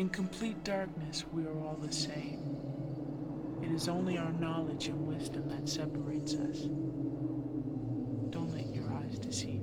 In complete darkness, we are all the same. It is only our knowledge and wisdom that separates us. Don't let your eyes deceive.